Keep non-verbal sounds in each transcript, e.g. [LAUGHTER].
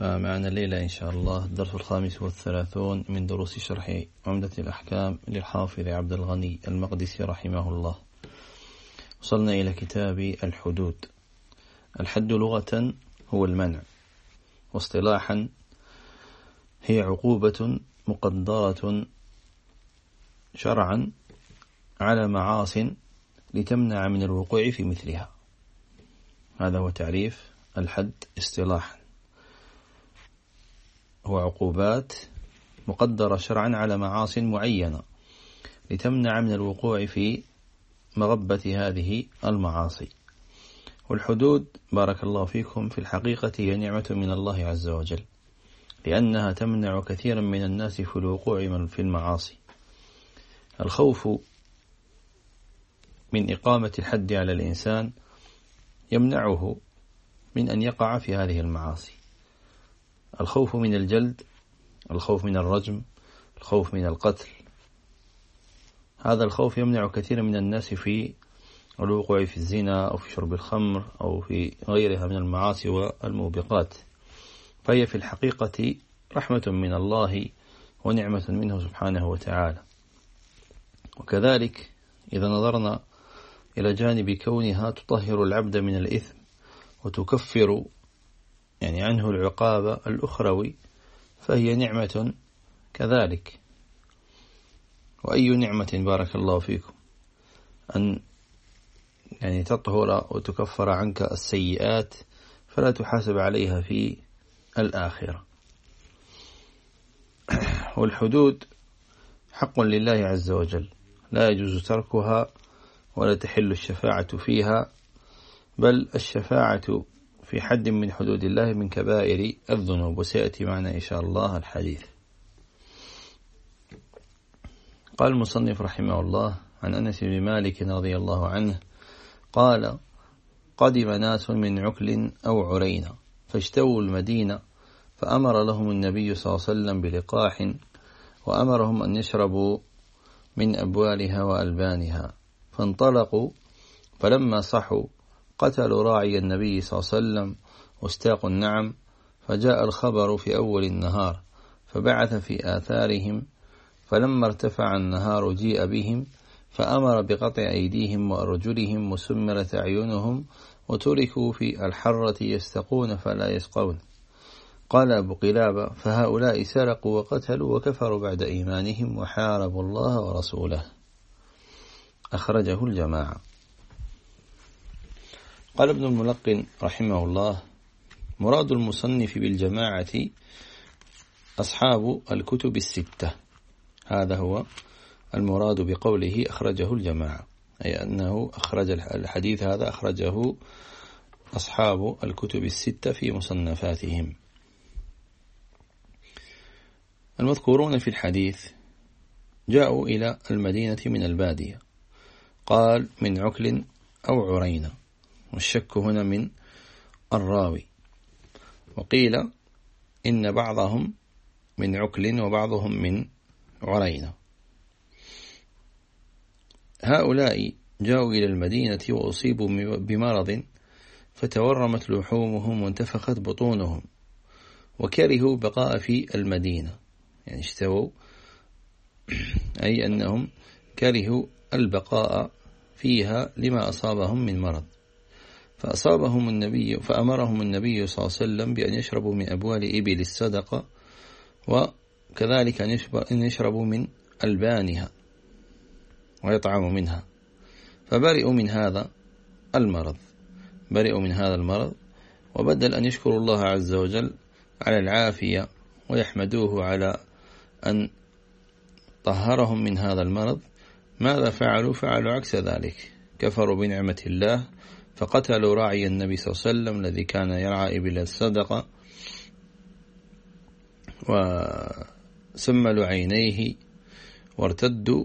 فمعنا الليلة إن شاء الله. الدرس الخامس والثلاثون من دروس شرح عمدة الأحكام للحافظ عبد الغني المقدسي رحمه الله. وصلنا إلى كتاب الحدود. الحد لغة هو المنع. واصطلاحا هي عقوبة مقدرة شرعا على معاص لتمنع من الوقوع في مثلها. هذا هو تعريف الحد اصطلاحا. هو عقوبات مقدرة شرعا على معاص معينة لتمنع من الوقوع في مغبة هذه المعاصي. والحدود بارك الله فيكم في الحقيقة هي نعمة من الله عز وجل لأنها تمنع كثيرا من الناس في الوقوع في المعاصي. الخوف من إقامة الحد على الإنسان يمنعه من أن يقع في هذه المعاصي. الخوف من الجلد الخوف من الرجم الخوف من القتل. هذا الخوف يمنع كثير من الناس في الوقوع في الزنا أو في شرب الخمر أو في غيرها من المعاصي والموبقات. فهي في الحقيقة رحمة من الله ونعمة منه سبحانه وتعالى. وكذلك إذا نظرنا إلى جانب كونها تطهر العبد من الإثم وتكفر يعني عنه العقاب الأخروي فهي نعمة كذلك. وأي نعمة بارك الله فيكم؟ أن يعني تطهر وتكفر عنك السيئات فلا تحاسب عليها في الآخرة. والحدود حق لله عز وجل. لا يجوز تركها ولا تحل الشفاعة فيها بل الشفاعة في حد من حدود الله من كبائر الذنوب وسيأتي معنا إن شاء الله الحديث. قال المصنف رحمه الله عن أنس بن مالك رضي الله عنه قال قدم ناس من عكل أو عرينا فاجتووا المدينة فأمر لهم النبي صلى الله عليه وسلم بلقاح وأمرهم أن يشربوا من أبوالها وألبانها فانطلقوا فلما صحوا قتلوا راعي النبي صلى الله عليه وسلم واستاقوا النعم فجاء الخبر في أول النهار فبعث في آثارهم فلما ارتفع النهار جيء بهم فأمر بقطع أيديهم وأرجلهم وسمرت أعينهم وتركوا في الحرة يستقون فلا يسقون. قال أبو قلابة فهؤلاء سرقوا وقتلوا وكفروا بعد إيمانهم وحاربوا الله ورسوله. أخرجه الجماعة. قال ابن الملقن رحمه الله مراد المصنف بالجماعة أصحاب الكتب الستة. هذا هو المراد بقوله أخرجه الجماعة أي أنه أخرج الحديث هذا أخرجه أصحاب الكتب الستة في مصنفاتهم. المذكورون في الحديث جاءوا إلى المدينة من البادية قال من عكل أو عرينة. والشك هنا من الراوي. وقيل إن بعضهم من عكل وبعضهم من عرينة. هؤلاء جاءوا إلى المدينة وأصيبوا بمرض فتورمت لحومهم وانتفخت بطونهم وكرهوا بقاء في المدينة. يعني اشتووا [CLEARS THROAT] أي أنهم كرهوا البقاء فيها لما أصابهم من مرض. فأصابهم النبي فأمرهم النبي صلى الله عليه وسلم بأن يشربوا من أبوال إبل الصدقة وكذلك أن يشربوا من ألبانها ويطعموا منها. فبرئوا من هذا المرض. برئوا من هذا المرض وبدل أن يشكروا الله عز وجل على العافية ويحمدوه على أن طهرهم من هذا المرض ماذا فعلوا؟ فعلوا عكس ذلك. كفروا بنعمة الله فقتلوا راعي النبي صلى الله عليه وسلم الذي كان يرعى إبل الصدقة. وسملوا عينيه وارتدوا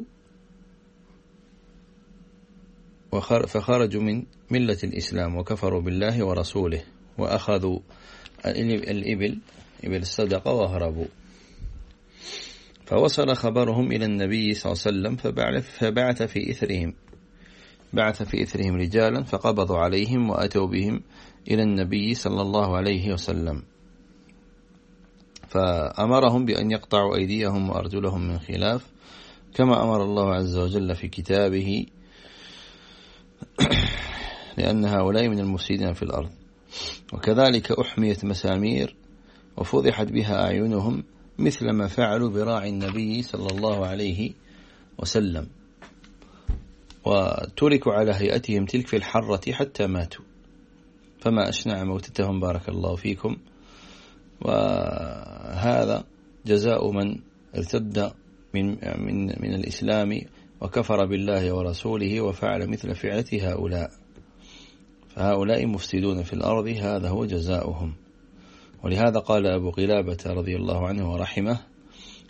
فخرجوا من ملة الإسلام وكفروا بالله ورسوله وأخذوا الإبل إبل الصدقة وهربوا. فوصل خبرهم إلى النبي صلى الله عليه وسلم فبعث في إثرهم. بعث في إثرهم رجالا فقبضوا عليهم وأتوا بهم إلى النبي صلى الله عليه وسلم. فأمرهم بأن يقطعوا أيديهم وأرجلهم من خلاف كما أمر الله عز وجل في كتابه [COUGHS] لأن هؤلاء من المفسدين في الأرض. وكذلك أحميت مسامير وفضحت بها أعينهم مثل ما فعلوا براعي النبي صلى الله عليه وسلم. وتركوا على هيئتهم تلك في الحرة حتى ماتوا. فما أشنع موتتهم بارك الله فيكم. وهذا جزاء من ارتد من, من, من الإسلام وكفر بالله ورسوله وفعل مثل فعلة هؤلاء. فهؤلاء مفسدون في الأرض هذا هو جزاؤهم. ولهذا قال أبو قلابة رضي الله عنه ورحمه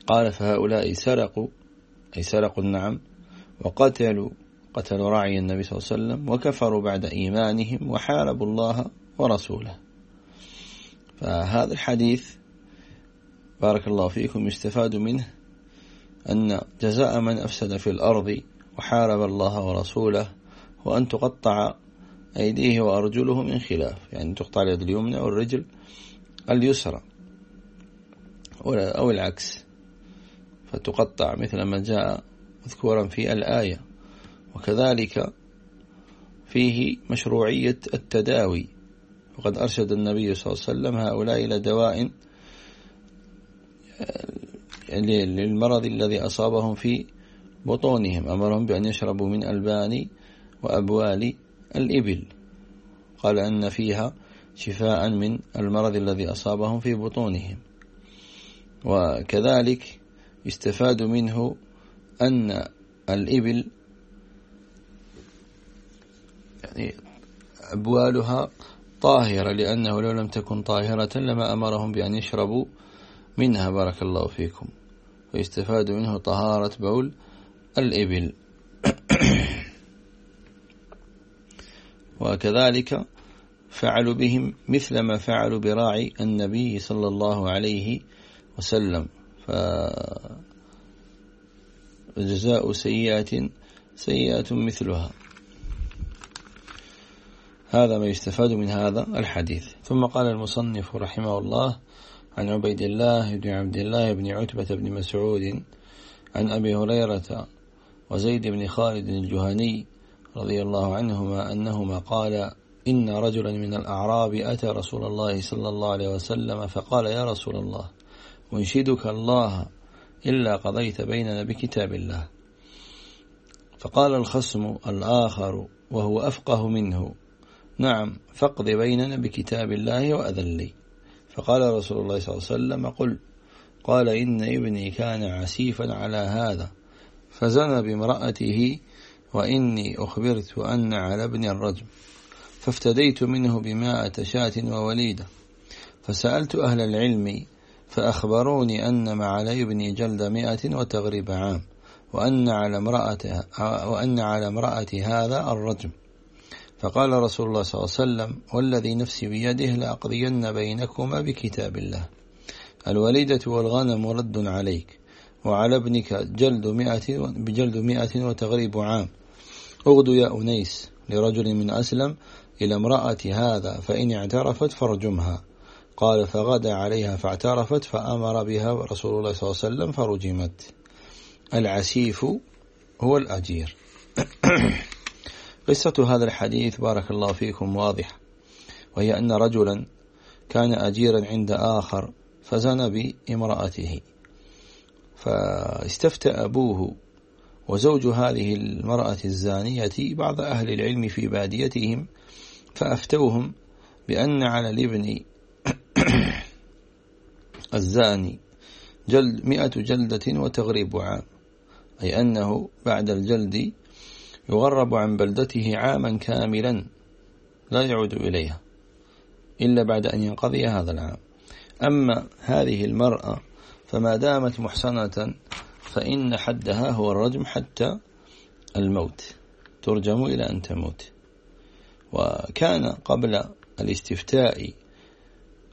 قال فهؤلاء سرقوا أي سرقوا النعم وقتلوا قتلوا راعي النبي صلى الله عليه وسلم وكفروا بعد إيمانهم وحاربوا الله ورسوله. فهذا الحديث بارك الله فيكم يستفاد منه أن جزاء من أفسد في الأرض وحارب الله ورسوله وأن تقطع أيديه وأرجله من خلاف يعني تقطع اليد اليمنى والرجل اليسرى أو العكس فتقطع مثل ما جاء مذكورا في الآية. وكذلك فيه مشروعية التداوي. وقد أرشد النبي صلى الله عليه وسلم هؤلاء إلى دواء للمرض الذي أصابهم في بطونهم أمرهم بأن يشربوا من ألبان وأبوال الإبل. قال أن فيها شفاء من المرض الذي أصابهم في بطونهم. وكذلك يستفاد منه أن الإبل يعني أبوالها طاهرة لأنه لو لم تكن طاهرة لما أمرهم بأن يشربوا منها بارك الله فيكم ويستفاد منه طهارة بول الإبل. [COUGHS] وكذلك فعلوا بهم مثل ما فعلوا براعي النبي صلى الله عليه وسلم. فجزاء سيئة سيئة مثلها. هذا ما يستفاد من هذا الحديث. ثم قال المصنف رحمه الله عن عبيد الله بن عبد الله بن عتبة بن مسعود عن أبي هريرة وزيد بن خالد الجهني رضي الله عنهما أنهما قال إن رجلا من الأعراب أتى رسول الله صلى الله عليه وسلم فقال يا رسول الله أنشدك الله إلا قضيت بيننا بكتاب الله. فقال الخصم الآخر وهو أفقه منه نعم فاقض بيننا بكتاب الله وأذن لي. فقال رسول الله صلى الله عليه وسلم قل قال إن ابني كان عسيفا على هذا فزنى بامرأته وإني أخبرت أن على ابن الرجم فافتديت منه بمائة شاة ووليدة. فسألت أهل العلم فأخبروني أن ما على ابني جلد مئة وتغريب عام وأن على امرأة وأن على امرأة هذا الرجم. فقال رسول الله صلى الله عليه وسلم والذي نفسي بيده لأقضين بينكما بكتاب الله. الوليدة والغنم رد عليك وعلى ابنك جلد مئة بجلد مئة وتغريب عام. اغدو يا أنيس لرجل من أسلم إلى امرأة هذا فإن اعترفت فارجمها. قال فغدا عليها فاعترفت فأمر بها رسول الله صلى الله عليه وسلم فرجمت. العسيف هو الأجير. [CLEARS THROAT] قصة هذا الحديث بارك الله فيكم واضحة وهي أن رجلا كان أجيرا عند آخر فزن بامرأته فاستفتى أبوه وزوج هذه المرأة الزانية بعض أهل العلم في باديتهم فأفتوهم بأن على الابن [COUGHS] الزاني جلد مئة جلدة وتغريب عام أي أنه بعد الجلد يغرب عن بلدته عاما كاملا لا يعود إليها إلا بعد أن ينقضي هذا العام. أما هذه المرأة فما دامت محصنة فإن حدها هو الرجم حتى الموت ترجم إلى أن تموت. وكان قبل الاستفتاء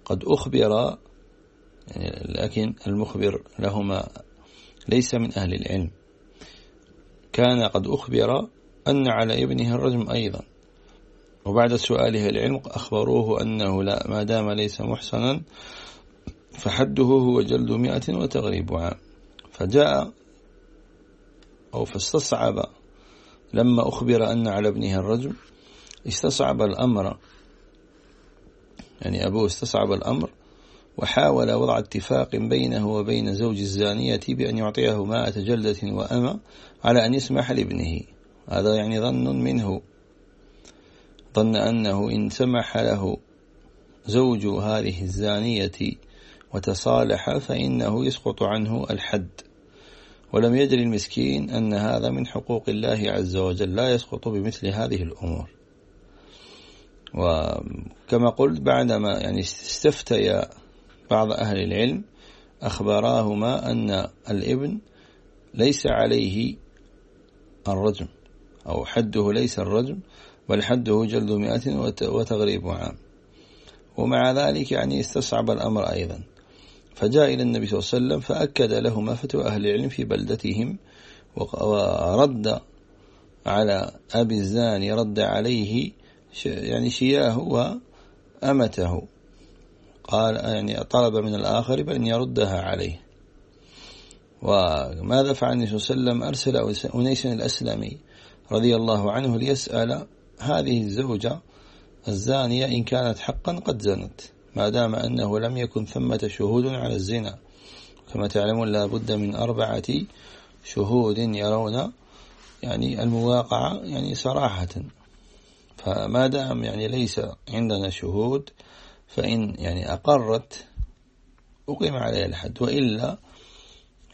قد أخبر يعني لكن المخبر لهما ليس من أهل العلم. كان قد أخبر أن على ابنه الرجم أيضا. وبعد سؤاله العلم أخبروه أنه لا ما دام ليس محصنا فحده هو جلد مئة وتغريب عام. فجاء أو فاستصعب لما أخبر أن على ابنه الرجم استصعب الأمر. يعني أبوه استصعب الأمر وحاول وضع اتفاق بينه وبين زوج الزانية بأن يعطيه ماء جلدة وأمة على أن يسمح لابنه. هذا يعني ظن منه. ظن أنه إن سمح له زوج هذه الزانية وتصالح فإنه يسقط عنه الحد. ولم يدري المسكين أن هذا من حقوق الله عز وجل لا يسقط بمثل هذه الأمور. وكما قلت بعدما يعني استفتي بعض أهل العلم أخبراهما أن الابن ليس عليه الرجم. أو حده ليس الرجم بل حده جلد مئة وتغريب عام. ومع ذلك يعني استصعب الأمر أيضا. فجاء إلى النبي صلى الله عليه وسلم فأكد لهما فتوى أهل العلم في بلدتهم ورد على أبي الزاني رد عليه يعني شياه وأمته. قال يعني طلب من الآخر بأن يردها عليه. وماذا فعل النبي صلى الله عليه وسلم؟ أرسل أنيس الأسلمي. رضي الله عنه ليسأل هذه الزوجة الزانية إن كانت حقا قد زنت ما دام أنه لم يكن ثمة شهود على الزنا. كما تعلمون لا بد من أربعة شهود يرون يعني المواقعة يعني صراحة. فما دام يعني ليس عندنا شهود فإن يعني أقرت أقيم عليها الحد وإلا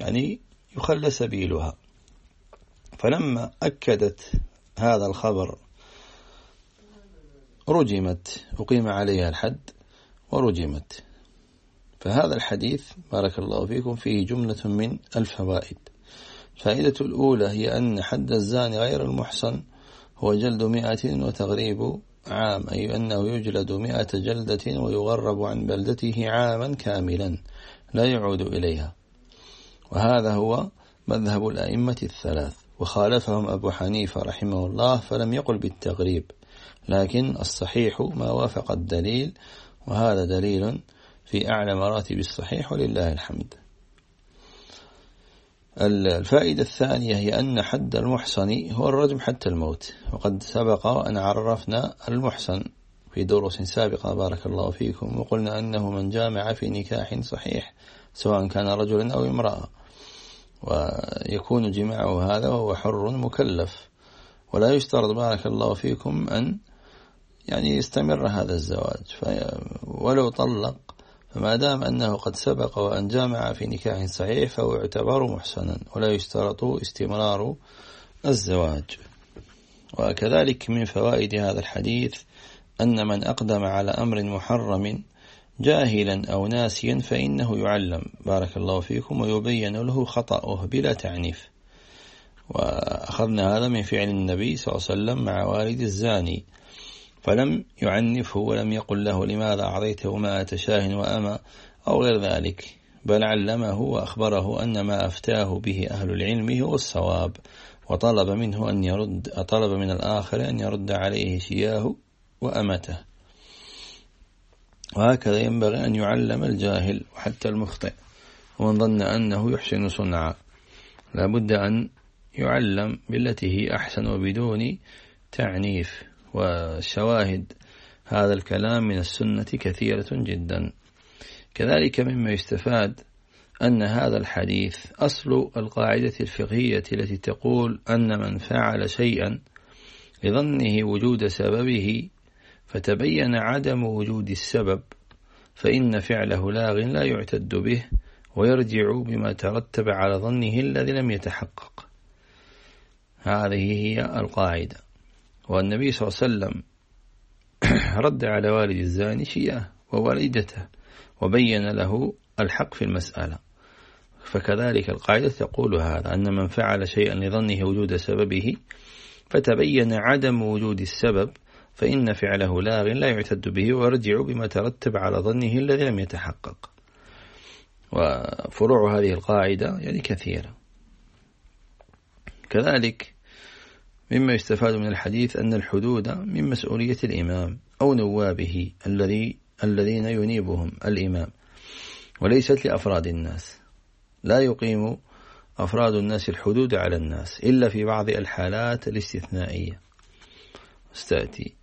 يعني يخلى سبيلها. فلما أكدت هذا الخبر رجمت أقيم عليها الحد ورجمت. فهذا الحديث بارك الله فيكم فيه جملة من الفوائد. فائدة الأولى هي أن حد الزاني غير المحصن هو جلد مئة وتغريب عام أي أنه يجلد مئة جلدة ويغرب عن بلدته عاما كاملا لا يعود إليها. وهذا هو مذهب الأئمة الثلاث. وخالفهم أبو حنيفة رحمه الله فلم يقل بالتغريب لكن الصحيح ما وافق الدليل وهذا دليل في أعلى مراتب الصحيح ولله الحمد. الفائدة الثانية هي أن حد المحصن هو الرجم حتى الموت وقد سبق أن عرفنا المحصن في دروس سابقة بارك الله فيكم وقلنا أنه من جامع في نكاح صحيح سواء كان رجلا أو امرأة. ويكون جماعة هذا وهو حر مكلف. ولا يشترط بارك الله فيكم أن يعني يستمر هذا الزواج. ولو طلق فما دام أنه قد سبق وأن جامع في نكاح صحيح فهو يعتبر محسنا. ولا يشترط استمرار الزواج. وكذلك من فوائد هذا الحديث أن من أقدم على أمر محرم جاهلا أو ناسيا فإنه يعلم. بارك الله فيكم ويبين له خطأه بلا تعنيف. وأخذنا هذا من فعل النبي صلى الله عليه وسلم مع والد الزاني فلم يعنفه ولم يقل له لماذا أعطيته ما شاه وأما أو غير ذلك بل علمه وأخبره أن ما أفتاه به أهل العلم هو الصواب وطلب منه أن يرد طلب من الآخر أن يرد عليه شياه وأمته. وهكذا ينبغي أن يعلم الجاهل وحتى المخطئ ومن ظن أنه يحسن صنعا لابد أن يعلم بالتي هي أحسن وبدون تعنيف. وشواهد هذا الكلام من السنة كثيرة جدا. كذلك مما يستفاد أن هذا الحديث أصل القاعدة الفقهية التي تقول أن من فعل شيئا لظنه وجود سببه فتبين عدم وجود السبب فإن فعله لاغ لا يعتد به ويرجع بما ترتب على ظنه الذي لم يتحقق. هذه هي القاعدة. والنبي صلى الله عليه وسلم [CLEARS THROAT] رد على والد الزاني شيئه ووالدته وبين له الحق في المسألة. فكذلك القاعدة تقول هذا أن من فعل شيئا لظنه وجود سببه فتبين عدم وجود السبب فإن فعله لاغ لا يعتد به ويرجع بما ترتب على ظنه الذي لم يتحقق. وفروع هذه القاعدة يعني كثيرة. كذلك مما يستفاد من الحديث أن الحدود من مسؤولية الإمام أو نوابه الذي الذين ينيبهم الإمام وليست لأفراد الناس. لا يقيم أفراد الناس الحدود على الناس إلا في بعض الحالات الاستثنائية. استأتي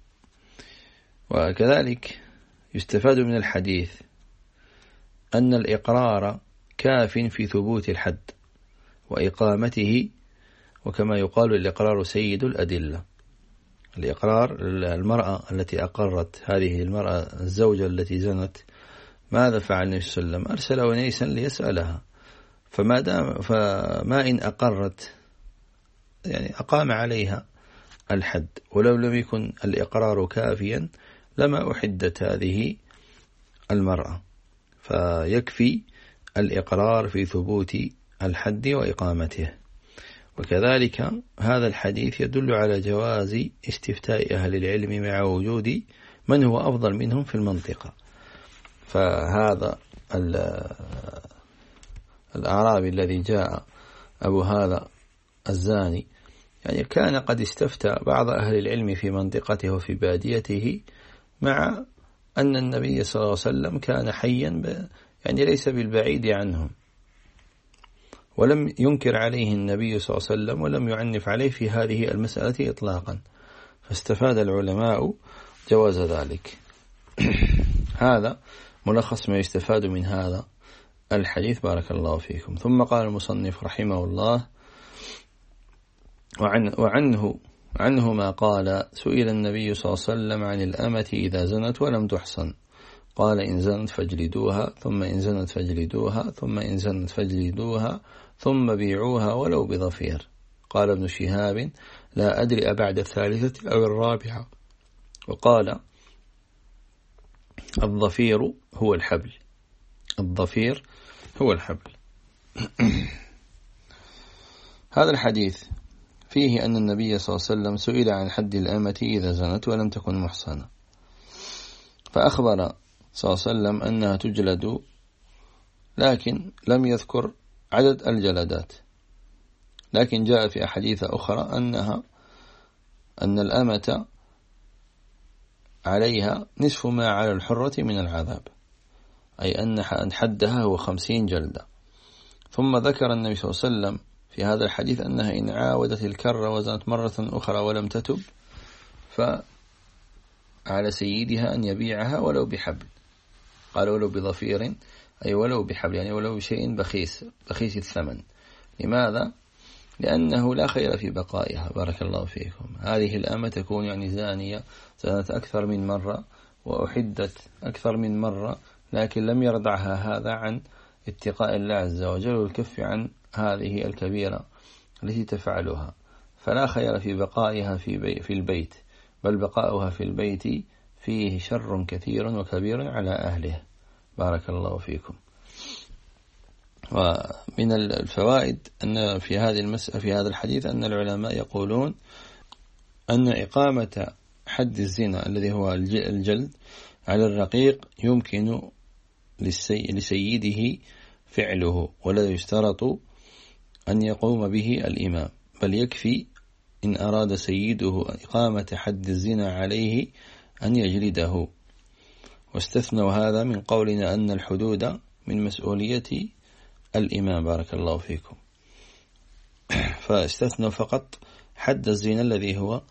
وكذلك يستفاد من الحديث أن الإقرار كاف في ثبوت الحد وإقامته وكما يقال الإقرار سيد الأدلة. الإقرار المرأة التي أقرت هذه المرأة الزوجة التي زنت ماذا فعل النبي صلى الله عليه وسلم؟ أرسل ونيسا ليسألها. فما دام فما إن أقرت يعني أقام عليها الحد ولو لم يكن الإقرار كافيا لما أحدت هذه المرأة. فيكفي الإقرار في ثبوت الحد وإقامته. وكذلك هذا الحديث يدل على جواز استفتاء أهل العلم مع وجود من هو أفضل منهم في المنطقة. فهذا الأعرابي الذي جاء أبو هذا الزاني يعني كان قد استفتى بعض أهل العلم في منطقته وفي باديته مع أن النبي صلى الله عليه وسلم كان حيا يعني ليس بالبعيد عنهم. ولم ينكر عليه النبي صلى الله عليه وسلم ولم يعنف عليه في هذه المسألة إطلاقا. فاستفاد العلماء جواز ذلك. [CLEARS THROAT] هذا ملخص ما يستفاد من هذا الحديث. بارك الله فيكم. ثم قال المصنف رحمه الله وعن وعنه عنه ما قال سئل النبي صلى الله عليه وسلم عن الأمة إذا زنت ولم تحصن. قال إن زنت فاجلدوها ثم إن زنت فاجلدوها ثم إن زنت فاجلدوها ثم بيعوها ولو بظفير. قال ابن شهاب لا أدري أبعد الثالثة أو الرابعة. وقال الظفير هو الحبل. الظفير هو الحبل. [CLEARS THROAT] هذا الحديث فيه أن النبي صلى الله عليه وسلم سئل عن حد الأمة إذا زنت ولم تكن محصنة. فأخبر صلى الله عليه وسلم أنها تجلد لكن لم يذكر عدد الجلدات لكن جاء في أحاديث أخرى أنها أن الأمة عليها نصف ما على الحرة من العذاب. أي أن حدها هو خمسين جلدة. ثم ذكر النبي صلى الله عليه وسلم في هذا الحديث أنها إن عاودت الكرة وزنت مرة أخرى ولم تتب فعلى سيدها أن يبيعها ولو بحبل. قال ولو بظفير أي ولو بحبل يعني ولو بشيء بخيس بخيس الثمن. لماذا؟ لأنه لا خير في بقائها. بارك الله فيكم. هذه الأمة تكون يعني زانية زانت أكثر من مرة وأحدت أكثر من مرة لكن لم يردعها هذا عن اتقاء الله عز وجل والكف عن هذه الكبيرة التي تفعلها. فلا خير في بقائها في, بي في البيت بل بقاؤها في البيت فيه شر كثير وكبير على أهله. بارك الله فيكم. ومن الفوائد أن في هذه في هذا الحديث أن العلماء يقولون أن إقامة حد الزنا الذي هو الجلد على الرقيق يمكن لسيده فعله ولا يشترط أن يقوم به الإمام بل يكفي إن أراد سيده إقامة حد الزنا عليه أن يجلده. واستثنوا هذا من قولنا أن الحدود من مسؤولية الإمام. بارك الله فيكم. فاستثنوا فقط حد الزنا الذي هو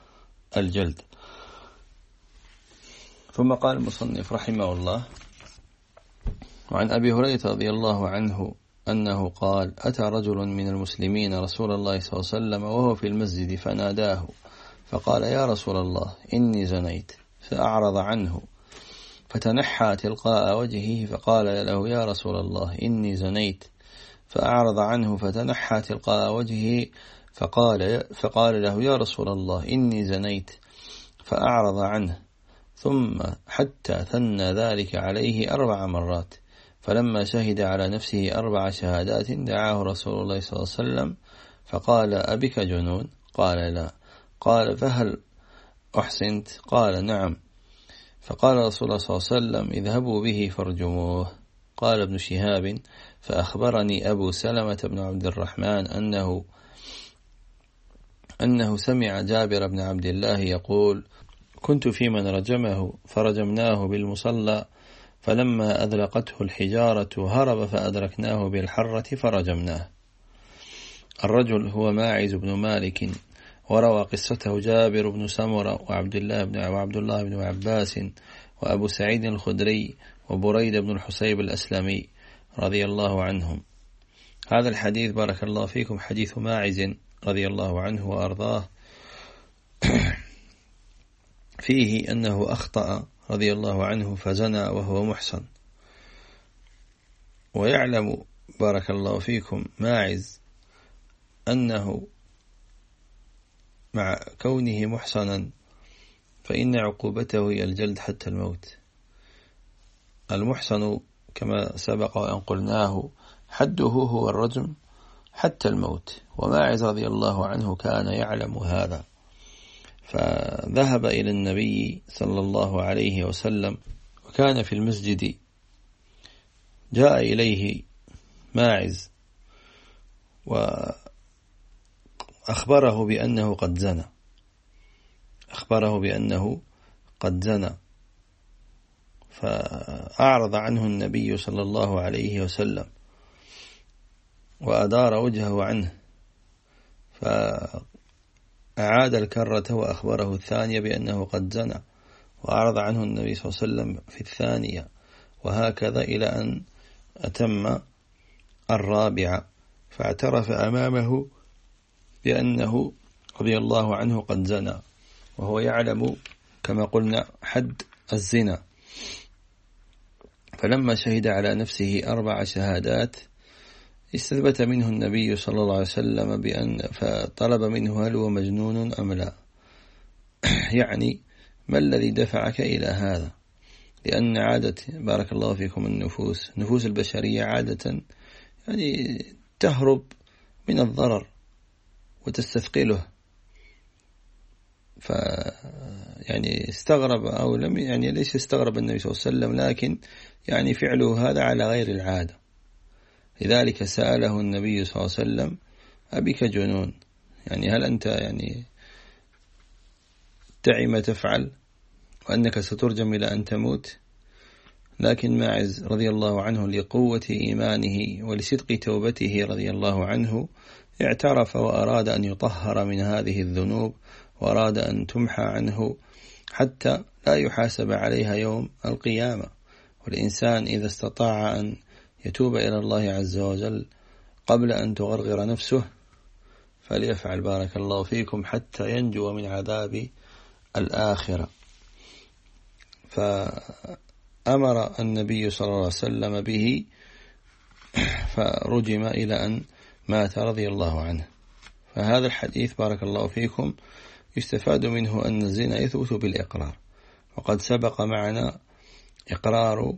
الجلد. ثم قال المصنف رحمه الله وعن أبي هريرة رضي الله عنه أنه قال أتى رجل من المسلمين رسول الله صلى الله عليه وسلم وهو في المسجد فناداه فقال يا رسول الله إني زنيت فأعرض عنه فتنحى تلقاء وجهه فقال له يا رسول الله إني زنيت فأعرض عنه فتنحى تلقاء وجهه فقال, فقال له يا رسول الله إني زنيت فأعرض عنه ثم حتى ثنى ذلك عليه أربع مرات. فلما شهد على نفسه أربع شهادات دعاه رسول الله صلى الله عليه وسلم فقال أبك جنون؟ قال لا. قال فهل أحسنت؟ قال نعم. فقال رسول الله صلى الله عليه وسلم اذهبوا به فارجموه. قال ابن شهاب فأخبرني أبو سلمة بن عبد الرحمن أنه أنه سمع جابر بن عبد الله يقول كنت في من رجمه فرجمناه بالمصلى فلما أذلقته الحجارة هرب فأدركناه بالحرة فرجمناه. الرجل هو ماعز بن مالك وروى قصته جابر بن سمرة وعبد الله بن وعبد الله بن عباس وأبو سعيد الخدري وبريد بن الحسيب الأسلمي رضي الله عنهم. هذا الحديث بارك الله فيكم حديث ماعز رضي الله عنه وأرضاه. [CLEARS THROAT] فيه أنه أخطأ رضي الله عنه فزنى وهو محصن. ويعلم بارك الله فيكم ماعز أنه مع كونه محصنا فإن عقوبته هي الجلد حتى الموت. المحصن كما سبق وأن قلناه حده هو الرجم حتى الموت. وماعز رضي الله عنه كان يعلم هذا. فذهب إلى النبي صلى الله عليه وسلم وكان في المسجد. جاء إليه ماعز وأخبره بأنه قد زنى. أخبره بأنه قد زنى. فأعرض عنه النبي صلى الله عليه وسلم وأدار وجهه عنه. فأعاد الكرة وأخبره الثانية بأنه قد زنى وأعرض عنه النبي صلى الله عليه وسلم في الثانية وهكذا إلى أن أتم الرابعة فاعترف أمامه بأنه رضي الله عنه قد زنى وهو يعلم كما قلنا حد الزنا. فلما شهد على نفسه أربع شهادات استثبت منه النبي صلى الله عليه وسلم بأن فطلب منه هل هو مجنون أم لا. [CLEARS THROAT] يعني ما الذي دفعك إلى هذا؟ لأن عادة بارك الله فيكم النفوس نفوس البشرية عادة يعني تهرب من الضرر وتستثقله. ف يعني استغرب أو لم يعني ليس استغرب النبي صلى الله عليه وسلم لكن يعني فعله هذا على غير العادة. لذلك سأله النبي صلى الله عليه وسلم أبك جنون؟ يعني هل أنت يعني تعي ما تفعل وأنك سترجم إلى أن تموت؟ لكن ماعز رضي الله عنه لقوة إيمانه ولصدق توبته رضي الله عنه اعترف وأراد أن يطهر من هذه الذنوب وأراد أن تمحى عنه حتى لا يحاسب عليها يوم القيامة. والإنسان إذا استطاع أن يتوب إلى الله عز وجل قبل أن تغرغر نفسه فليفعل بارك الله فيكم حتى ينجو من عذاب الآخرة. فأمر النبي صلى الله عليه وسلم به فرجم إلى أن مات رضي الله عنه. فهذا الحديث بارك الله فيكم يستفاد منه أن الزنا يثبت بالإقرار. وقد سبق معنا إقرار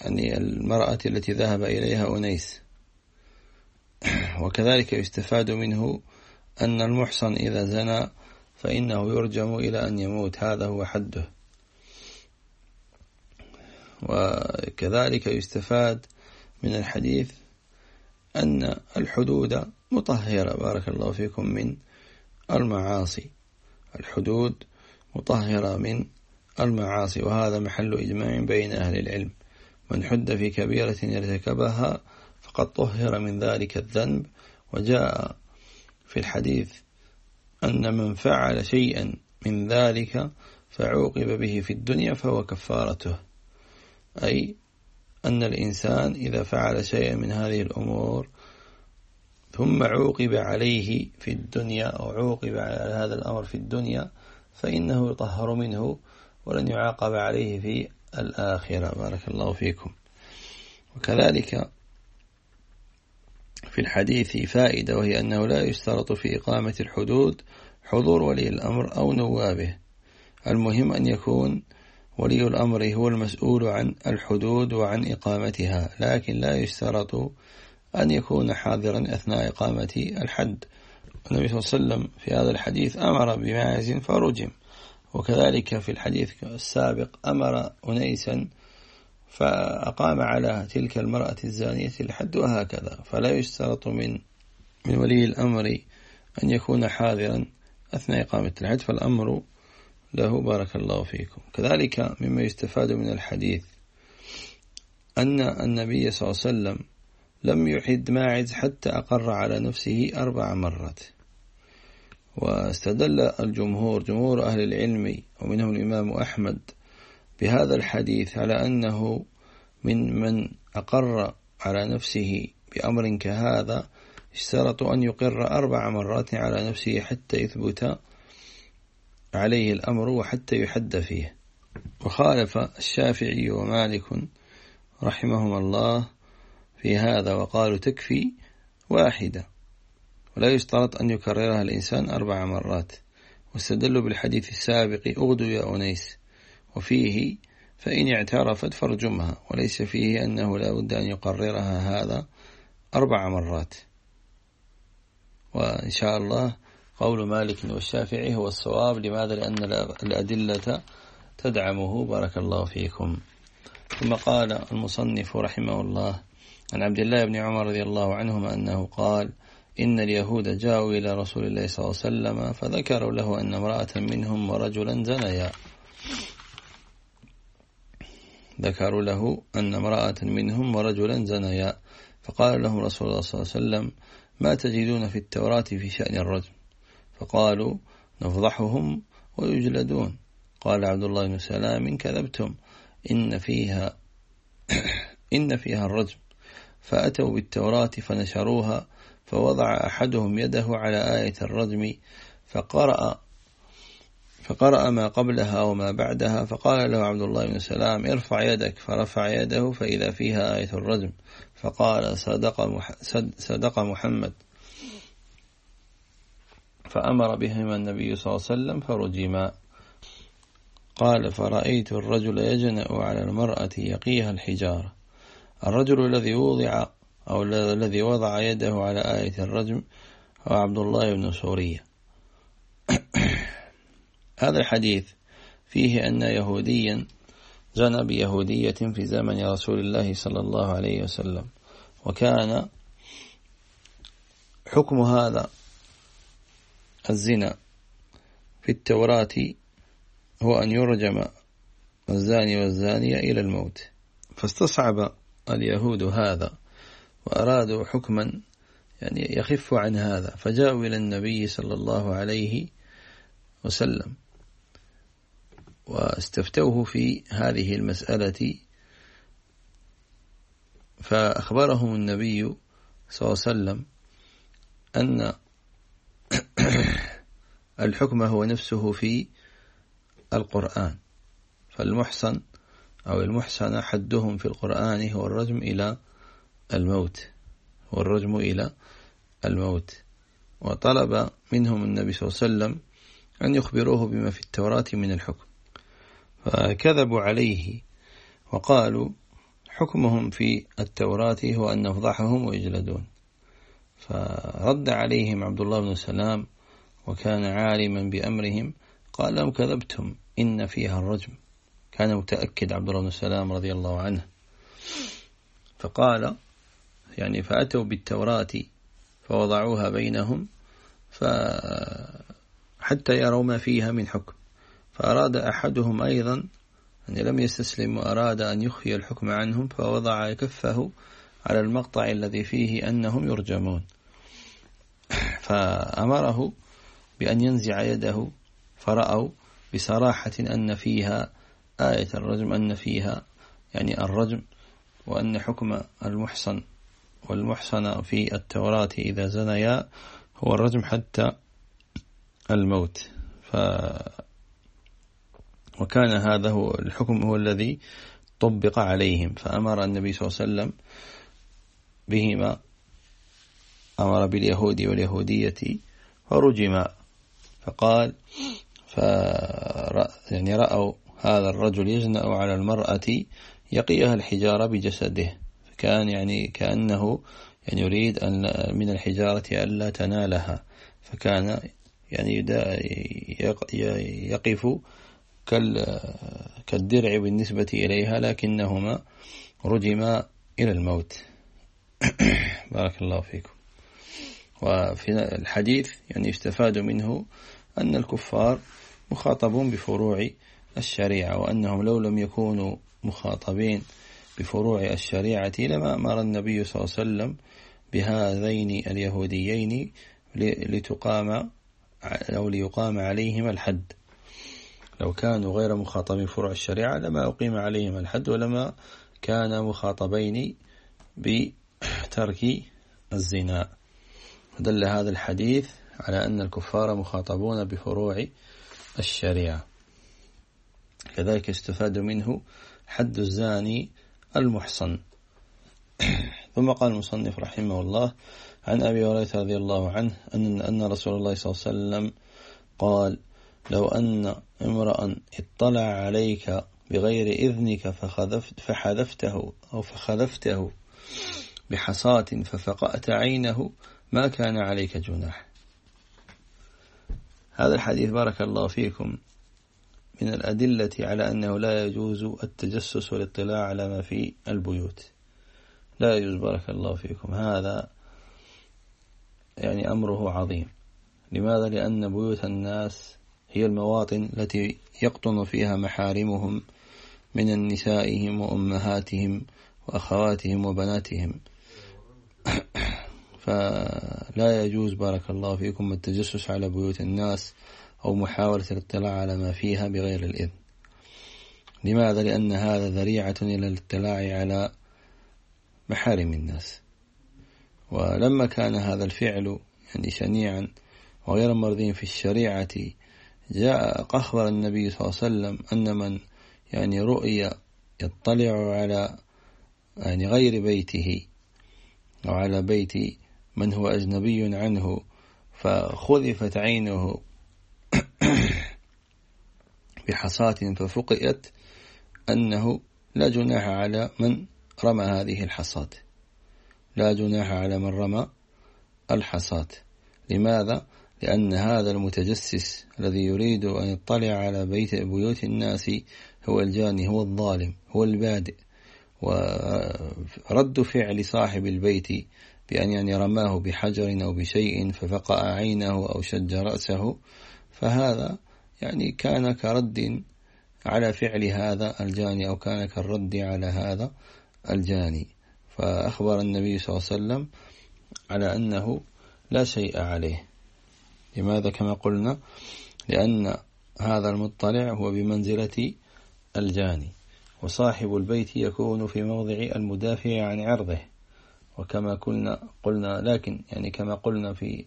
يعني المرأة التي ذهب إليها أنيس. وكذلك يستفاد منه أن المحصن إذا زنى فإنه يرجم إلى أن يموت. هذا هو حده. وكذلك يستفاد من الحديث أن الحدود مطهرة. بارك الله فيكم من المعاصي. الحدود مطهرة من المعاصي. وهذا محل إجماع بين أهل العلم. من حد في كبيرة يرتكبها فقد طهر من ذلك الذنب. وجاء في الحديث أن من فعل شيئا من ذلك فعوقب به في الدنيا فهو كفارته. أي أن الإنسان إذا فعل شيئا من هذه الأمور ثم عوقب عليه في الدنيا أو عوقب على هذا الأمر في الدنيا فإنه يطهر منه ولن يعاقب عليه في الآخرة. بارك الله فيكم. وكذلك في الحديث فائدة وهي أنه لا يشترط في إقامة الحدود حضور ولي الأمر أو نوابه. المهم أن يكون ولي الأمر هو المسؤول عن الحدود وعن إقامتها لكن لا يشترط أن يكون حاضرا أثناء إقامة الحد. النبي صلى الله عليه وسلم في هذا الحديث أمر بماعز فرجم وكذلك في الحديث السابق أمر أنيسا فأقام على تلك المرأة الزانية الحد وهكذا. فلا يشترط من من ولي الأمر أن يكون حاضرا أثناء إقامة الحد فالأمر له بارك الله فيكم. كذلك مما يستفاد من الحديث أن النبي صلى الله عليه وسلم لم يحد ماعز حتى أقر على نفسه أربع مرات. واستدل الجمهور جمهور أهل العلم ومنهم الإمام أحمد بهذا الحديث على أنه من من أقر على نفسه بأمر كهذا اشترط أن يقر أربع مرات على نفسه حتى يثبت عليه الأمر وحتى يحد فيه. وخالف الشافعي ومالك رحمهما الله في هذا وقالوا تكفي واحدة. ولا يشترط أن يكررها الإنسان أربع مرات. واستدلوا بالحديث السابق أغدو يا أنيس. وفيه فإن اعترفت فارجمها. وليس فيه أنه لا بد أن يقررها هذا أربع مرات. وإن شاء الله قول مالك والشافعي هو الصواب. لماذا؟ لأن الأدلة تدعمه. بارك الله فيكم. ثم قال المصنف رحمه الله عن عبد الله بن عمر رضي الله عنهما أنه قال إن اليهود جاءوا إلى رسول الله صلى الله عليه وسلم فذكروا له أن امرأة منهم ورجلا زنيا. ذكروا له أن امرأة منهم ورجلا زنيا. فقال لهم رسول الله صلى الله عليه وسلم ما تجدون في التوراة في شأن الرجل؟ فقالوا نفضحهم ويجلدون. قال عبد الله بن سلام كذبتم إن فيها [COUGHS] إن فيها الرجم. فأتوا بالتوراة فنشروها فوضع أحدهم يده على آية الرجم فقرأ فقرأ ما قبلها وما بعدها فقال له عبد الله بن سلام ارفع يدك فرفع يده فإذا فيها آية الرجم فقال صدق, صدق محمد. فأمر بهما النبي صلى الله عليه وسلم فرجما. قال فرأيت الرجل يجنأ على المرأة يقيها الحجارة. الرجل الذي وضع أو الذي وضع يده على آية الرجم هو عبد الله بن سورية. [CLEARS THROAT] هذا الحديث فيه أن يهوديا زنى بيهودية في زمن رسول الله صلى الله عليه وسلم وكان حكم هذا الزنا في التوراة هو أن يرجم الزاني والزانية إلى الموت. فاستصعب اليهود هذا وأرادوا حكما يعني يخف عن هذا فجاءوا إلى النبي صلى الله عليه وسلم واستفتوه في هذه المسألة. فأخبرهم النبي صلى الله عليه وسلم أن [COUGHS] الحكم هو نفسه في القرآن فالمحصن أو المحسن حدهم في القرآن هو الرجم إلى الموت والرجم إلى الموت. وطلب منهم النبي صلى الله عليه وسلم أن يخبروه بما في التوراة من الحكم. فكذبوا عليه وقالوا حكمهم في التوراة هو أن نفضحهم ويجلدون. فرد عليهم عبد الله بن سلام وكان عالما بأمرهم قال لهم كذبتم إن فيها الرجم. كان متأكد عبد الله بن سلام رضي الله عنه. فقال يعني فأتوا بالتوراة فوضعوها بينهم حتى يروا ما فيها من حكم. فأراد أحدهم أيضا يعني لم يستسلم وأراد أن يخفي الحكم عنهم فوضع كفه على المقطع الذي فيه أنهم يرجمون. فأمره بأن ينزع يده فرأوا بصراحة أن فيها آية الرجم أن فيها يعني الرجم وأن حكم المحصن والمحصن في التوراة إذا زنيا هو الرجم حتى الموت. ف وكان هذا هو الحكم هو الذي طبق عليهم. فأمر النبي صلى الله عليه وسلم بهما أمر باليهود واليهودية فرجما. فقال ف يعني رأوا هذا الرجل يجنأ على المرأة يقيها الحجارة بجسده. فكان يعني كأنه يعني يريد أن من الحجارة ألا تنالها. فكان يعني يقف كالدرع بالنسبة إليها لكنهما رجما إلى الموت. [COUGHS] بارك الله فيكم. وفي الحديث يعني يستفاد منه أن الكفار مخاطبون بفروع الشريعة وأنهم لو لم يكونوا مخاطبين بفروع الشريعة لما أمر النبي صلى الله عليه وسلم بهذين اليهوديين لتقام أو ليقام عليهما الحد. لو كانوا غير مخاطبين فروع الشريعة لما أقيم عليهم الحد ولما كان مخاطبين بترك الزنا. دل هذا الحديث على أن الكفار مخاطبون بفروع الشريعة. كذلك استفاد منه حد الزاني المحصن. [CLEARS THROAT] ثم قال المصنف رحمه الله عن أبي هريرة رضي الله عنه أن أن رسول الله صلى الله عليه وسلم قال لو أن امرأ اطلع عليك بغير إذنك فخذفت فحذفته أو فخذفته بحصاة ففقأت عينه ما كان عليك جناح. هذا الحديث بارك الله فيكم. من الأدلة على أنه لا يجوز التجسس والاطلاع على ما في البيوت. لا يجوز بارك الله فيكم. هذا يعني أمره عظيم. لماذا؟ لأن بيوت الناس هي المواطن التي يقطن فيها محارمهم من نسائهم وأمهاتهم وأخواتهم وبناتهم. [COUGHS] فلا يجوز بارك الله فيكم التجسس على بيوت الناس أو محاولة الاطلاع على ما فيها بغير الإذن لماذا؟ لأن هذا ذريعة إلى الاطلاع على محارم الناس ولما كان هذا الفعل يعني شنيعا وغير مرضين في الشريعة جاء أخبر النبي صلى الله عليه وسلم أن من يعني رؤيا يطلع على يعني غير بيته أو على بيت من هو أجنبي عنه فخذفت عينه [COUGHS] بحصاة ففقئت أنه لا جناح على من رمى هذه الحصاة. لا جناح على من رمى الحصاة. لماذا؟ لأن هذا المتجسس الذي يريد أن يطلع على بيت بيوت الناس هو الجاني هو الظالم هو البادئ. ورد فعل صاحب البيت بأن يعني رماه بحجر أو بشيء ففقأ عينه أو شج رأسه فهذا يعني كان كرد على فعل هذا الجاني أو كان كالرد على هذا الجاني. فأخبر النبي صلى الله عليه وسلم على أنه لا شيء عليه. لماذا كما قلنا؟ لأن هذا المطلع هو بمنزلة الجاني وصاحب البيت يكون في موضع المدافع عن عرضه. وكما قلنا قلنا لكن يعني كما قلنا في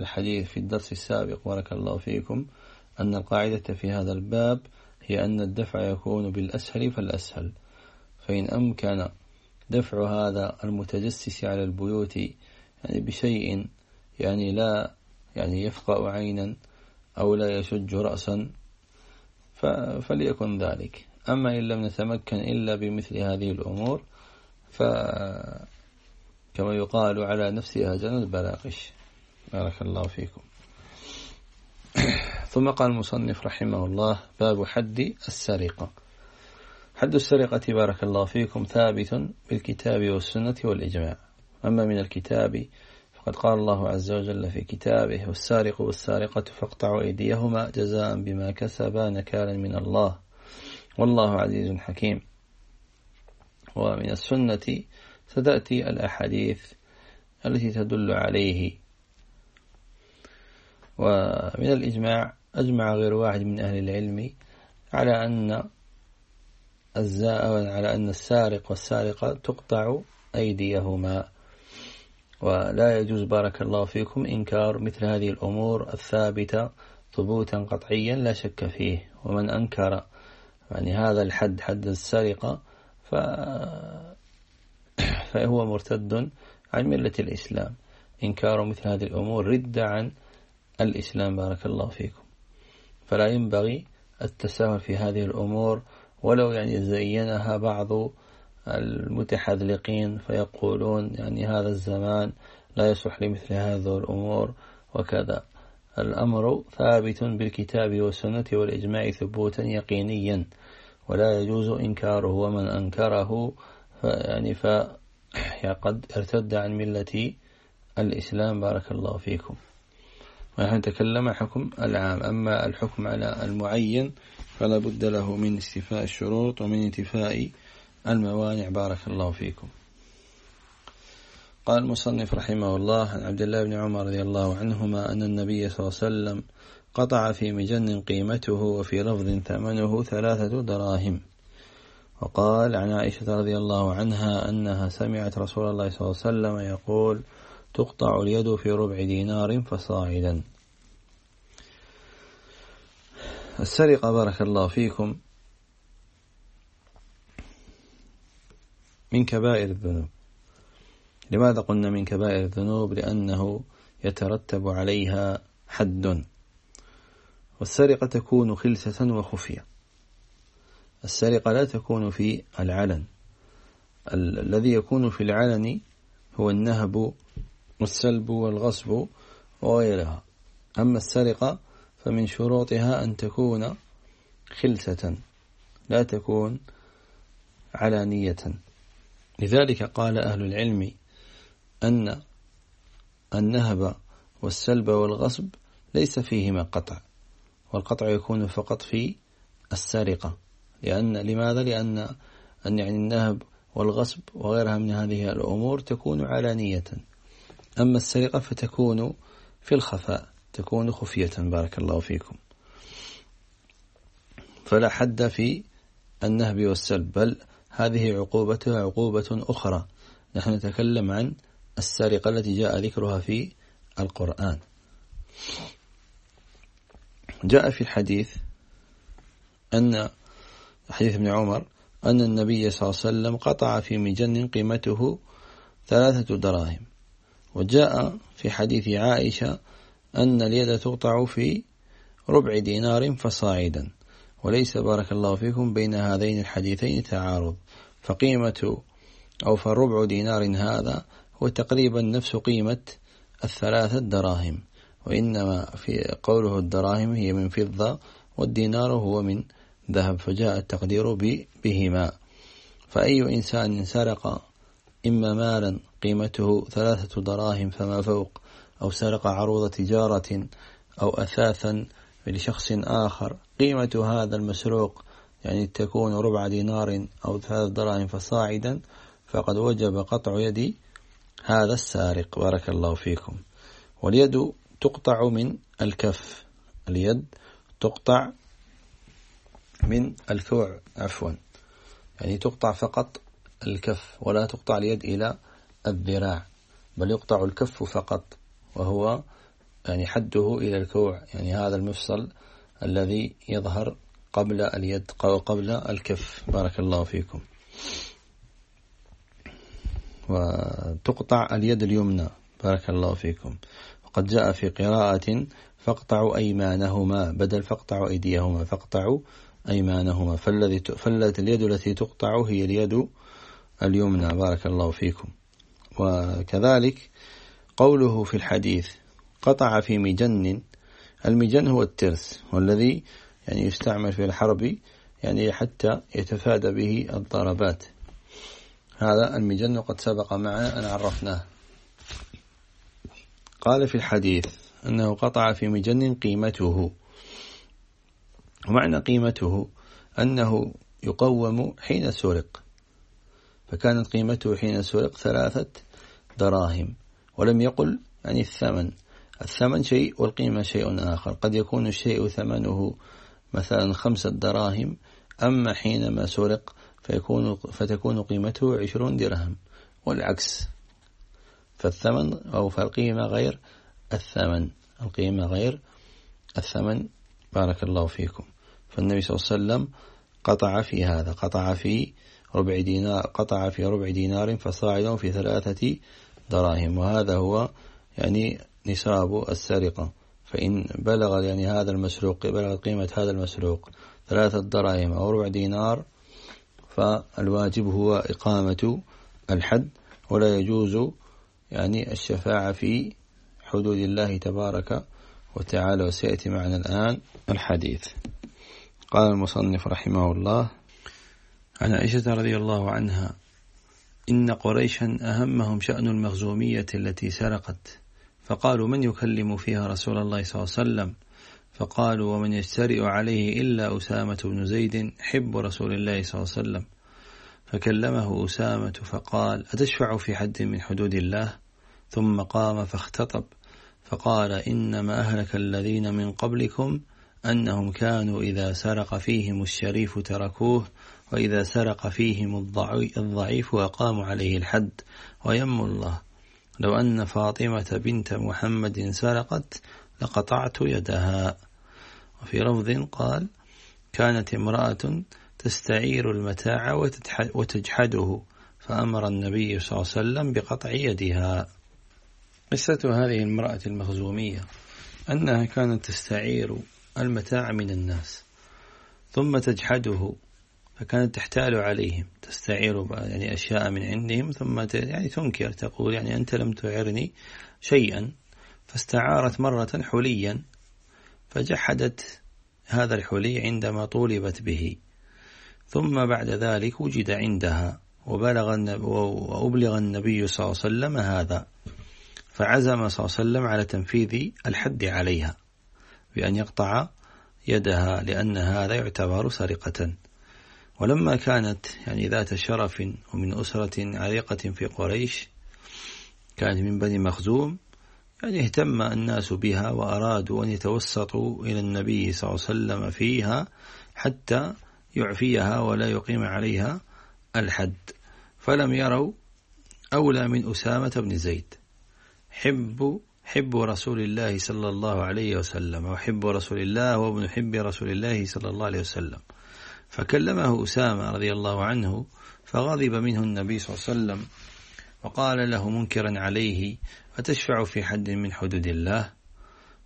الحديث في الدرس السابق بارك الله فيكم أن القاعدة في هذا الباب هي أن الدفع يكون بالأسهل فالأسهل. فإن أمكن دفع هذا المتجسس على البيوت يعني بشيء يعني لا يعني يفقأ عينا أو لا يشج رأسا فليكن ذلك. أما إن لم نتمكن إلا بمثل هذه الأمور فكما يقال على نفسها جنة بلاقش بارك الله فيكم. ثم قال المصنف رحمه الله باب حد السرقة. حد السرقة بارك الله فيكم ثابت بالكتاب والسنة والإجماع. أما من الكتاب فقد قال الله عز وجل في كتابه والسارق والسارقة فاقطعوا أيديهما جزاء بما كسبا نكالا من الله. والله عزيز حكيم. ومن السنة ستأتي الأحاديث التي تدل عليه ومن الإجماع أجمع غير واحد من أهل العلم على أن على أن السارق والسارقة تقطع أيديهما. ولا يجوز بارك الله فيكم إنكار مثل هذه الأمور الثابتة ثبوتا قطعيا لا شك فيه. ومن أنكر يعني هذا الحد حد السرقة ف... فهو مرتد عن ملة الإسلام. إنكار مثل هذه الأمور رد عن الإسلام بارك الله فيكم. فلا ينبغي التساهل في هذه الأمور ولو يعني زينها بعض المتحذلقين فيقولون يعني هذا الزمان لا يصلح لمثل هذه الأمور وكذا. الأمر ثابت بالكتاب والسنة والإجماع ثبوتا يقينيا ولا يجوز إنكاره ومن أنكره يعني فقد ارتد عن ملة الإسلام بارك الله فيكم. ونحن نتكلم حكم العام. أما الحكم على المعين فلا بد له من استفاء الشروط ومن انتفاء الموانع. بارك الله فيكم. قال المصنف رحمه الله عن عبد الله بن عمر رضي الله عنهما أن النبي صلى الله عليه وسلم قطع في مجن قيمته وفي لفظ ثمنه ثلاثة دراهم. وقال عن عائشة رضي الله عنها أنها سمعت رسول الله صلى الله عليه وسلم يقول تقطع اليد في ربع دينار فصاعدا. السرقة بارك الله فيكم من كبائر الذنوب. لماذا قلنا من كبائر الذنوب؟ لأنه يترتب عليها حد. والسرقة تكون خلسة وخفية. السرقة لا تكون في العلن. الذي يكون في العلن هو النهب والسلب والغصب وغيرها. أما السرقة فمن شروطها أن تكون خلسة لا تكون علانية. لذلك قال أهل العلم أن النهب والسلب والغصب ليس فيهما قطع والقطع يكون فقط في السرقة. لأن لماذا؟ لأن أن يعني النهب والغصب وغيرها من هذه الأمور تكون علانية. أما السرقة فتكون في الخفاء تكون خفية بارك الله فيكم. فلا حد في النهب والسلب بل هذه عقوبتها عقوبة أخرى. نحن نتكلم عن السرقة التي جاء ذكرها في القرآن. جاء في الحديث أن حديث ابن عمر أن النبي صلى الله عليه وسلم قطع في مجن قيمته ثلاثة دراهم. وجاء في حديث عائشة أن اليد تقطع في ربع دينار فصاعدا. وليس بارك الله فيكم بين هذين الحديثين تعارض. فقيمة أو فالربع دينار هذا هو تقريبا نفس قيمة الثلاثة دراهم وإنما في قوله الدراهم هي من فضة والدينار هو من ذهب فجاء التقدير بهما. فأي إنسان سرق إما مالا قيمته ثلاثة دراهم فما فوق أو سرق عروض تجارة أو أثاثا لشخص آخر. قيمة هذا المسروق يعني تكون ربع دينار أو ثلاث دراهم فصاعدا فقد وجب قطع يد هذا السارق. بارك الله فيكم. واليد تقطع من الكف. اليد تقطع من الكوع عفوا. يعني تقطع فقط الكف ولا تقطع اليد إلى الذراع بل يقطع الكف فقط وهو يعني حده إلى الكوع يعني هذا المفصل الذي يظهر قبل اليد قبل الكف. بارك الله فيكم. وتقطع اليد اليمنى. بارك الله فيكم. وقد جاء في قراءة فاقطعوا أيمانهما بدل فاقطعوا أيديهما فاقطعوا أيمانهما. فالذي فلت اليد التي تقطع هي اليد اليمنى. بارك الله فيكم. وكذلك قوله في الحديث قطع في مجن المجن هو الترس والذي يعني يستعمل في الحرب يعني حتى يتفادى به الضربات. هذا المجن قد سبق معنا أن عرفناه. قال في الحديث أنه قطع في مجن قيمته. ومعنى قيمته أنه يقوم حين سرق. فكانت قيمته حين سرق ثلاثة دراهم ولم يقل عن الثمن. الثمن شيء والقيمة شيء آخر. قد يكون الشيء ثمنه مثلا خمسة دراهم أما حينما سرق فيكون فتكون قيمته عشرون درهم. والعكس. فالثمن أو فالقيمة غير الثمن. القيمة غير الثمن. بارك الله فيكم. فالنبي صلى الله عليه وسلم قطع في هذا. قطع في ربع دينار قطع في ربع دينار فصاعدا في ثلاثة دراهم. وهذا هو يعني نصاب السرقة. فإن بلغ يعني هذا المسروق بلغت قيمة هذا المسروق ثلاثة دراهم أو ربع دينار فالواجب هو إقامة الحد. ولا يجوز يعني الشفاعة في حدود الله تبارك وتعالى. وسيأتي معنا الآن الحديث. قال المصنف رحمه الله عن عائشة رضي الله عنها إن قريشا أهمهم شأن المخزومية التي سرقت. فقالوا من يكلم فيها رسول الله صلى الله عليه وسلم؟ فقالوا ومن يجترئ عليه إلا أسامة بن زيد حب رسول الله صلى الله عليه وسلم. فكلمه أسامة فقال أتشفع في حد من حدود الله؟ ثم قام فاختطب فقال إنما أهلك الذين من قبلكم أنهم كانوا إذا سرق فيهم الشريف تركوه وإذا سرق فيهم الضعيف أقاموا عليه الحد. ويم الله. لو أن فاطمة بنت محمد سرقت لقطعت يدها. وفي لفظ قال كانت امرأة تستعير المتاع وتجحده فأمر النبي صلى الله عليه وسلم بقطع يدها. قصة هذه المرأة المخزومية أنها كانت تستعير المتاع من الناس ثم تجحده. فكانت تحتال عليهم تستعير يعني أشياء من عندهم ثم يعني تنكر تقول يعني أنت لم تعرني شيئا. فاستعارت مرة حليا فجحدت هذا الحلي عندما طولبت به. ثم بعد ذلك وجد عندها وبلغ وأبلغ النبي صلى الله عليه وسلم هذا. فعزم صلى الله عليه وسلم على تنفيذ الحد عليها بأن يقطع يدها لأن هذا يعتبر سرقة. ولما كانت يعني ذات شرف ومن أسرة عريقة في قريش كانت من بني مخزوم يعني اهتم الناس بها وأرادوا أن يتوسطوا إلى النبي صلى الله عليه وسلم فيها حتى يعفيها ولا يقيم عليها الحد. فلم يروا أولى من أسامة بن زيد. حب حب رسول الله صلى الله عليه وسلم وحب رسول الله وابن حب رسول الله صلى الله عليه وسلم. فكلمه أسامة رضي الله عنه فغضب منه النبي صلى الله عليه وسلم وقال له منكرا عليه أتشفع في حد من حدود الله؟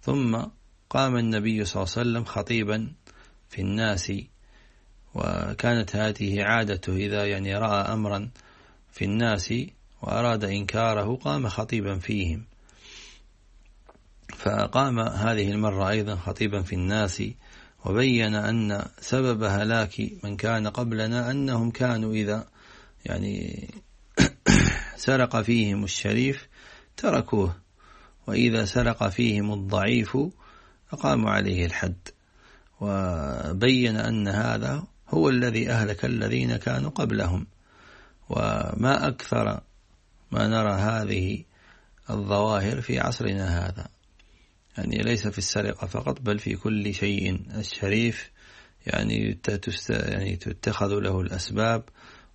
ثم قام النبي صلى الله عليه وسلم خطيبا في الناس وكانت هذه عادته إذا يعني رأى أمرا في الناس وأراد إنكاره قام خطيبا فيهم. فقام هذه المرة أيضا خطيبا في الناس وبين أن سبب هلاك من كان قبلنا أنهم كانوا إذا يعني [COUGHS] سرق فيهم الشريف تركوه وإذا سرق فيهم الضعيف أقاموا عليه الحد. وبين أن هذا هو الذي أهلك الذين كانوا قبلهم. وما أكثر ما نرى هذه الظواهر في عصرنا هذا. يعني ليس في السرقة فقط بل في كل شيء. الشريف يعني يعني تتخذ له الأسباب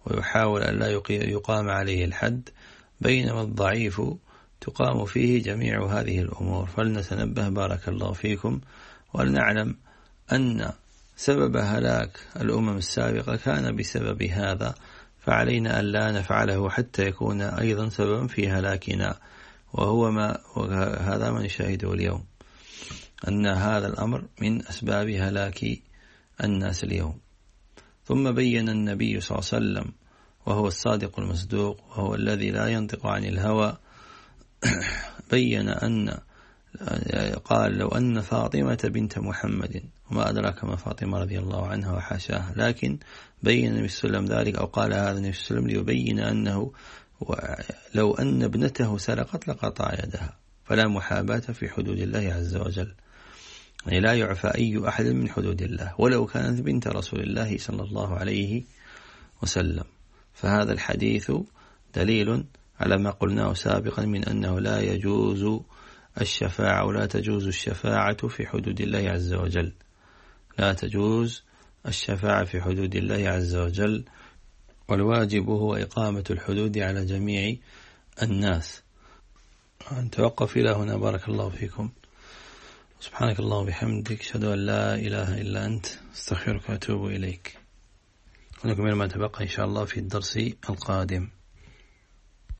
ويحاول أن لا يقام عليه الحد. بينما الضعيف تقام فيه جميع هذه الأمور. فلنتنبه بارك الله فيكم ولنعلم أن سبب هلاك الأمم السابقة كان بسبب هذا. فعلينا أن لا نفعله حتى يكون أيضا سببا في هلاكنا. وهو ما وهذا ما نشاهده اليوم. أن هذا الأمر من أسباب هلاك الناس اليوم. ثم بين النبي صلى الله عليه وسلم وهو الصادق المصدوق وهو الذي لا ينطق عن الهوى. [COUGHS] بين أن قال لو أن فاطمة بنت محمد وما أدراك ما فاطمة رضي الله عنها وحاشاها. لكن بين النبي صلى الله عليه وسلم ذلك أو قال هذا النبي صلى الله عليه وسلم ليبين أنه لو أن ابنته سرقت لقطع يدها فلا محاباة في حدود الله عز وجل. يعني لا يعفى أي أحد من حدود الله ولو كانت بنت رسول الله صلى الله عليه وسلم. فهذا الحديث دليل على ما قلناه سابقا من أنه لا يجوز الشفاعة ولا تجوز الشفاعة في حدود الله عز وجل. لا تجوز الشفاعة في حدود الله عز وجل والواجب هو إقامة الحدود على جميع الناس. نتوقف إلى هنا. بارك الله فيكم. سبحانك اللهم وبحمدك. أشهد أن لا إله إلا أنت. أستغفرك وأتوب إليك. ونكمل ما تبقى إن شاء الله في الدرس القادم.